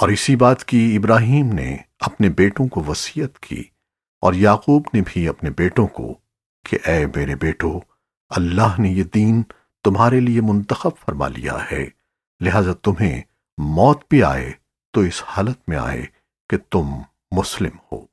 اور اسی بات کی ابراہیم نے اپنے بیٹوں کو وصیت کی اور یعقوب نے بھی اپنے بیٹوں کو کہ اے میرے بیٹو، اللہ نے یہ دین تمہارے لیے منتخب فرما لیا ہے، لہذا تمہیں موت بھی آئے تو اس حالت میں آئے کہ تم مسلم ہو۔